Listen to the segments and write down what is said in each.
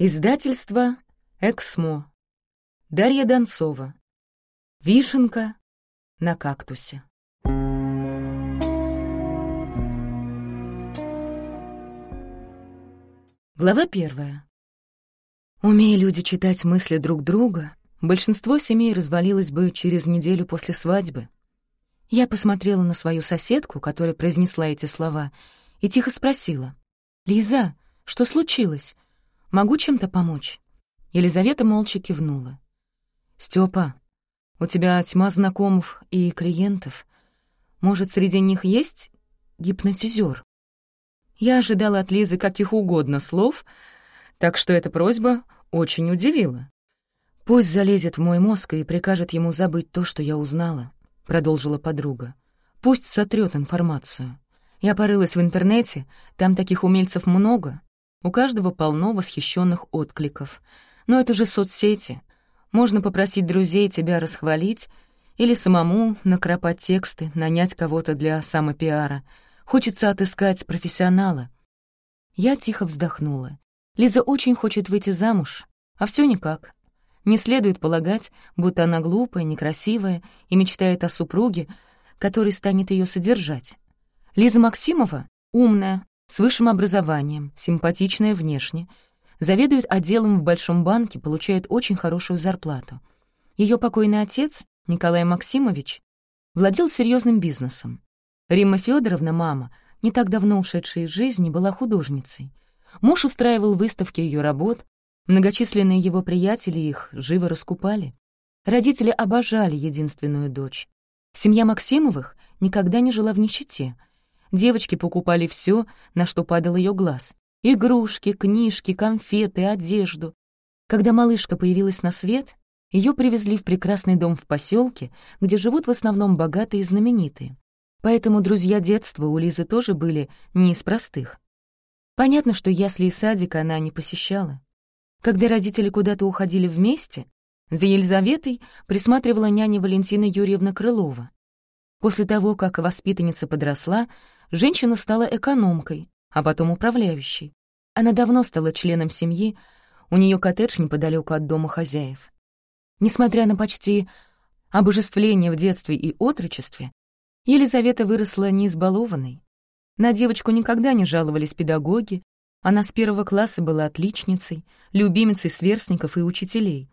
Издательство «Эксмо». Дарья Донцова. «Вишенка на кактусе». Глава первая. Умея люди читать мысли друг друга, большинство семей развалилось бы через неделю после свадьбы. Я посмотрела на свою соседку, которая произнесла эти слова, и тихо спросила. «Лиза, что случилось? Могу чем-то помочь?» Елизавета молча кивнула. «Стёпа, у тебя тьма знакомых и клиентов. Может, среди них есть гипнотизер?» Я ожидала от Лизы каких угодно слов, так что эта просьба очень удивила. «Пусть залезет в мой мозг и прикажет ему забыть то, что я узнала», — продолжила подруга. «Пусть сотрет информацию. Я порылась в интернете, там таких умельцев много, у каждого полно восхищенных откликов. Но это же соцсети. Можно попросить друзей тебя расхвалить или самому накропать тексты, нанять кого-то для самопиара. Хочется отыскать профессионала. Я тихо вздохнула. Лиза очень хочет выйти замуж, а все никак. Не следует полагать, будто она глупая, некрасивая и мечтает о супруге, который станет ее содержать. Лиза Максимова — умная, с высшим образованием, симпатичная внешне, заведует отделом в большом банке, получает очень хорошую зарплату. Ее покойный отец, Николай Максимович, владел серьезным бизнесом. Римма Федоровна, мама, не так давно ушедшая из жизни, была художницей. Муж устраивал выставки ее работ, многочисленные его приятели их живо раскупали. Родители обожали единственную дочь. Семья Максимовых никогда не жила в нищете — Девочки покупали все, на что падал ее глаз. Игрушки, книжки, конфеты, одежду. Когда малышка появилась на свет, ее привезли в прекрасный дом в поселке, где живут в основном богатые и знаменитые. Поэтому друзья детства у Лизы тоже были не из простых. Понятно, что ясли и садик она не посещала. Когда родители куда-то уходили вместе, за Елизаветой присматривала няня Валентина Юрьевна Крылова. После того, как воспитанница подросла, женщина стала экономкой, а потом управляющей. Она давно стала членом семьи, у нее коттедж неподалеку от дома хозяев. Несмотря на почти обожествление в детстве и отрочестве, Елизавета выросла не избалованной. На девочку никогда не жаловались педагоги, она с первого класса была отличницей, любимицей сверстников и учителей.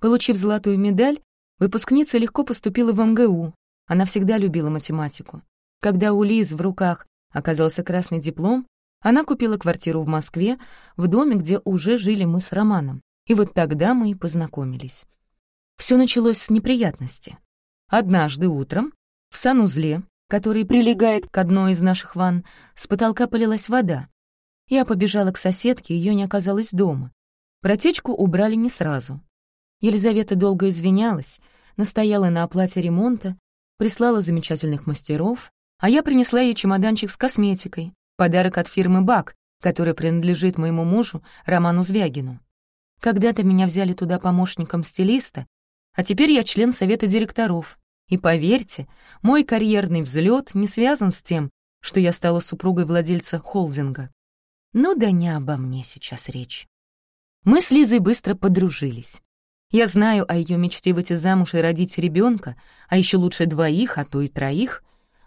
Получив золотую медаль, выпускница легко поступила в МГУ. Она всегда любила математику. Когда у Лиз в руках оказался красный диплом, она купила квартиру в Москве, в доме, где уже жили мы с Романом. И вот тогда мы и познакомились. Все началось с неприятности. Однажды утром в санузле, который прилегает к одной из наших ванн, с потолка полилась вода. Я побежала к соседке, ее не оказалось дома. Протечку убрали не сразу. Елизавета долго извинялась, настояла на оплате ремонта, прислала замечательных мастеров, а я принесла ей чемоданчик с косметикой, подарок от фирмы «Бак», который принадлежит моему мужу Роману Звягину. Когда-то меня взяли туда помощником стилиста, а теперь я член совета директоров. И поверьте, мой карьерный взлет не связан с тем, что я стала супругой владельца холдинга. Ну да не обо мне сейчас речь. Мы с Лизой быстро подружились. Я знаю о ее мечте выйти замуж и родить ребенка, а еще лучше двоих, а то и троих —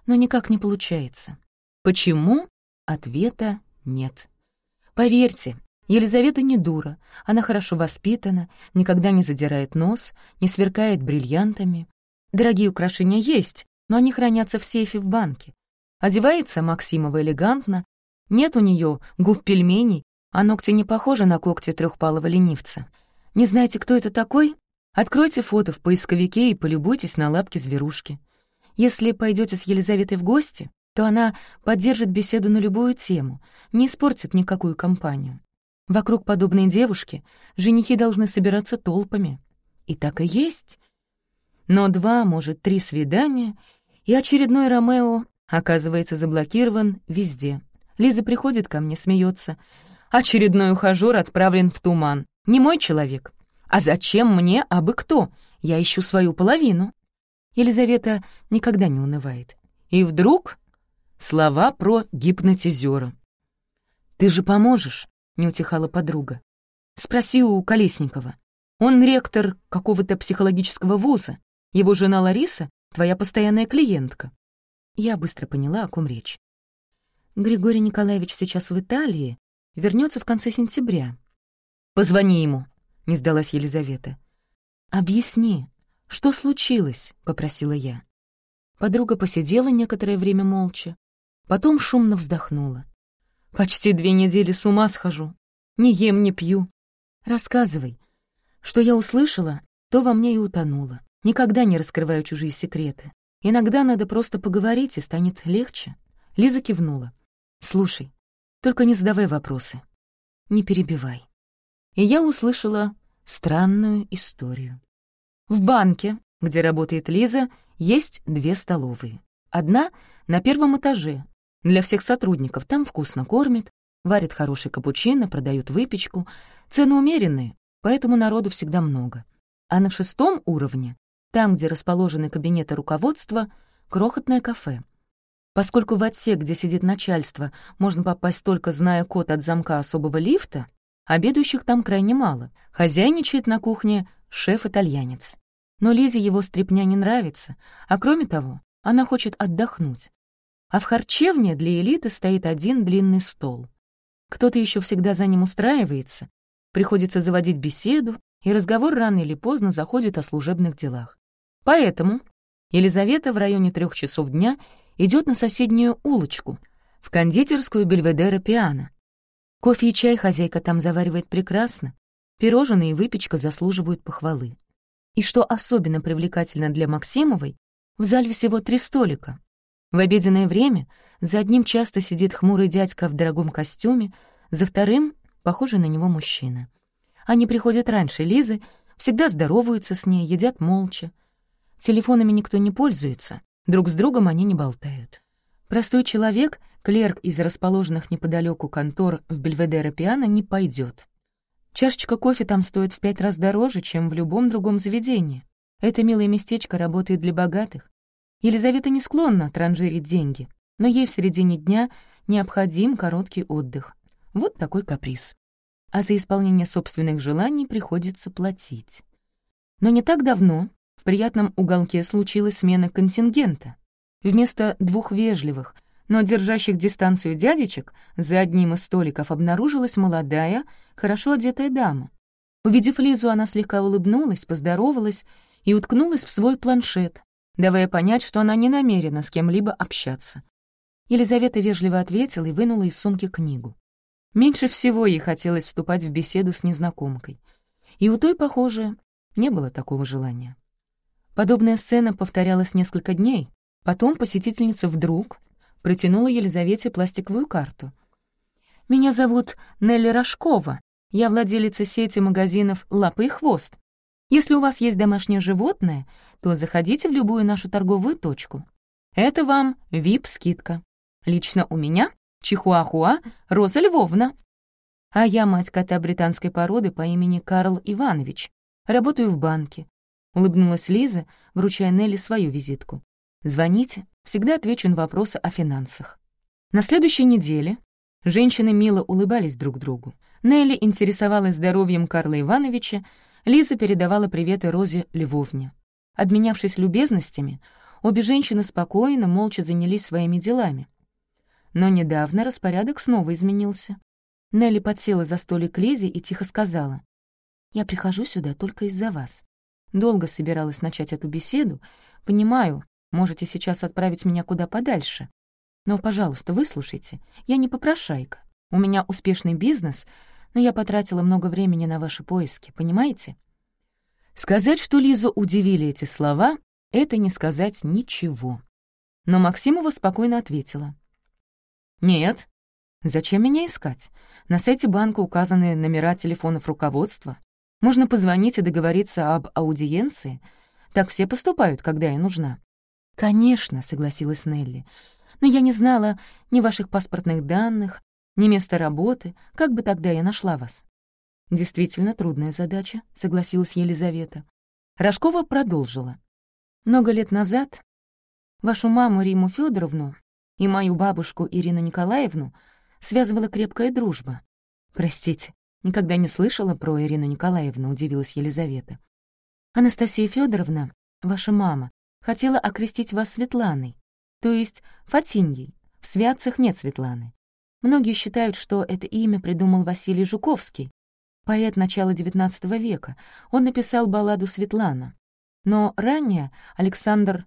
но никак не получается. Почему? Ответа нет. Поверьте, Елизавета не дура, она хорошо воспитана, никогда не задирает нос, не сверкает бриллиантами. Дорогие украшения есть, но они хранятся в сейфе в банке. Одевается Максимова элегантно, нет у нее губ пельменей, а ногти не похожи на когти трехпалого ленивца. Не знаете, кто это такой? Откройте фото в поисковике и полюбуйтесь на лапки зверушки. Если пойдете с Елизаветой в гости, то она поддержит беседу на любую тему, не испортит никакую компанию. Вокруг подобной девушки женихи должны собираться толпами. И так и есть. Но два, может, три свидания, и очередной Ромео оказывается заблокирован везде. Лиза приходит ко мне, смеется. Очередной ухажёр отправлен в туман. Не мой человек. А зачем мне абы кто? Я ищу свою половину. Елизавета никогда не унывает. И вдруг слова про гипнотизера. «Ты же поможешь», — не утихала подруга. Спроси у Колесникова. Он ректор какого-то психологического вуза. Его жена Лариса — твоя постоянная клиентка. Я быстро поняла, о ком речь. Григорий Николаевич сейчас в Италии, вернется в конце сентября. «Позвони ему», — не сдалась Елизавета. «Объясни, что случилось?» — попросила я. Подруга посидела некоторое время молча, потом шумно вздохнула. «Почти две недели с ума схожу. Не ем, не пью. Рассказывай. Что я услышала, то во мне и утонуло. Никогда не раскрываю чужие секреты. Иногда надо просто поговорить, и станет легче. Лиза кивнула. «Слушай, только не задавай вопросы. Не перебивай». И я услышала странную историю. В банке, где работает Лиза, есть две столовые. Одна на первом этаже, для всех сотрудников. Там вкусно кормят, варят хороший капучино, продают выпечку. Цены умеренные, поэтому народу всегда много. А на шестом уровне, там, где расположены кабинеты руководства, крохотное кафе. Поскольку в отсек, где сидит начальство, можно попасть только зная код от замка особого лифта, обедающих там крайне мало. Хозяйничает на кухне шеф-итальянец. Но Лизе его стряпня не нравится, а кроме того, она хочет отдохнуть. А в харчевне для элиты стоит один длинный стол. Кто-то еще всегда за ним устраивается, приходится заводить беседу, и разговор рано или поздно заходит о служебных делах. Поэтому Елизавета в районе трех часов дня идет на соседнюю улочку, в кондитерскую Бельведера Пиано. Кофе и чай хозяйка там заваривает прекрасно, пирожные и выпечка заслуживают похвалы. И что особенно привлекательно для Максимовой, в зале всего три столика, в обеденное время за одним часто сидит хмурый дядька в дорогом костюме, за вторым — похожий на него мужчина. Они приходят раньше Лизы, всегда здороваются с ней, едят молча. Телефонами никто не пользуется, друг с другом они не болтают. Простой человек, клерк из расположенных неподалеку контор в Бельведере Пиано, не пойдет. Чашечка кофе там стоит в пять раз дороже, чем в любом другом заведении. Это милое местечко работает для богатых. Елизавета не склонна транжирить деньги, но ей в середине дня необходим короткий отдых. Вот такой каприз. А за исполнение собственных желаний приходится платить. Но не так давно в приятном уголке случилась смена контингента. Вместо двух вежливых, но держащих дистанцию дядечек, за одним из столиков обнаружилась молодая, хорошо одетая дама. Увидев Лизу, она слегка улыбнулась, поздоровалась и уткнулась в свой планшет, давая понять, что она не намерена с кем-либо общаться. Елизавета вежливо ответила и вынула из сумки книгу. Меньше всего ей хотелось вступать в беседу с незнакомкой. И у той, похоже, не было такого желания. Подобная сцена повторялась несколько дней. Потом посетительница вдруг протянула Елизавете пластиковую карту. «Меня зовут Нелли Рожкова. Я владелица сети магазинов «Лапы и хвост». Если у вас есть домашнее животное, то заходите в любую нашу торговую точку. Это вам вип-скидка. Лично у меня Чихуахуа Роза Львовна. А я мать кота британской породы по имени Карл Иванович. Работаю в банке. Улыбнулась Лиза, вручая Нелли свою визитку. Звоните, всегда отвечу на вопросы о финансах. На следующей неделе женщины мило улыбались друг другу. Нелли интересовалась здоровьем Карла Ивановича, Лиза передавала приветы Розе Львовне. Обменявшись любезностями, обе женщины спокойно, молча занялись своими делами. Но недавно распорядок снова изменился. Нелли подсела за столик Лизе и тихо сказала. «Я прихожу сюда только из-за вас. Долго собиралась начать эту беседу. Понимаю, можете сейчас отправить меня куда подальше. Но, пожалуйста, выслушайте. Я не попрошайка. У меня успешный бизнес — но я потратила много времени на ваши поиски, понимаете? Сказать, что Лизу удивили эти слова, это не сказать ничего. Но Максимова спокойно ответила. «Нет. Зачем меня искать? На сайте банка указаны номера телефонов руководства. Можно позвонить и договориться об аудиенции. Так все поступают, когда я нужна». «Конечно», — согласилась Нелли. «Но я не знала ни ваших паспортных данных, ни место работы, как бы тогда я нашла вас?» «Действительно трудная задача», — согласилась Елизавета. Рожкова продолжила. «Много лет назад вашу маму Риму Федоровну и мою бабушку Ирину Николаевну связывала крепкая дружба. Простите, Никогда не слышала про Ирину Николаевну, удивилась Елизавета. Анастасия Федоровна, ваша мама, хотела окрестить вас Светланой, то есть Фатиньей. В святцах нет Светланы. Многие считают, что это имя придумал Василий Жуковский, поэт начала XIX века. Он написал балладу «Светлана». Но ранее Александр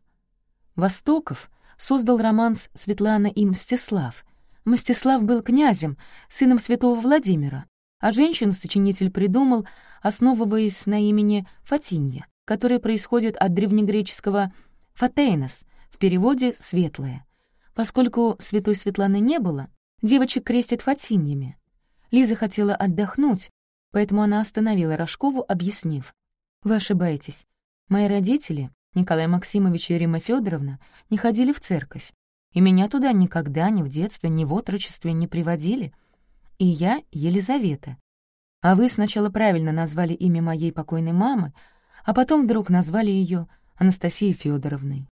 Востоков создал романс «Светлана и Мстислав». Мстислав был князем, сыном святого Владимира, а женщину сочинитель придумал, основываясь на имени Фатинья, которое происходит от древнегреческого «фатейнос», в переводе «светлая». Поскольку святой Светланы не было, девочек крестят Фатиньями. Лиза хотела отдохнуть, поэтому она остановила Рожкову, объяснив. «Вы ошибаетесь. Мои родители, Николай Максимович и Рима Федоровна, не ходили в церковь. И меня туда никогда, ни в детстве, ни в отрочестве не приводили. И я Елизавета. А вы сначала правильно назвали имя моей покойной мамы, а потом вдруг назвали ее Анастасией Федоровной.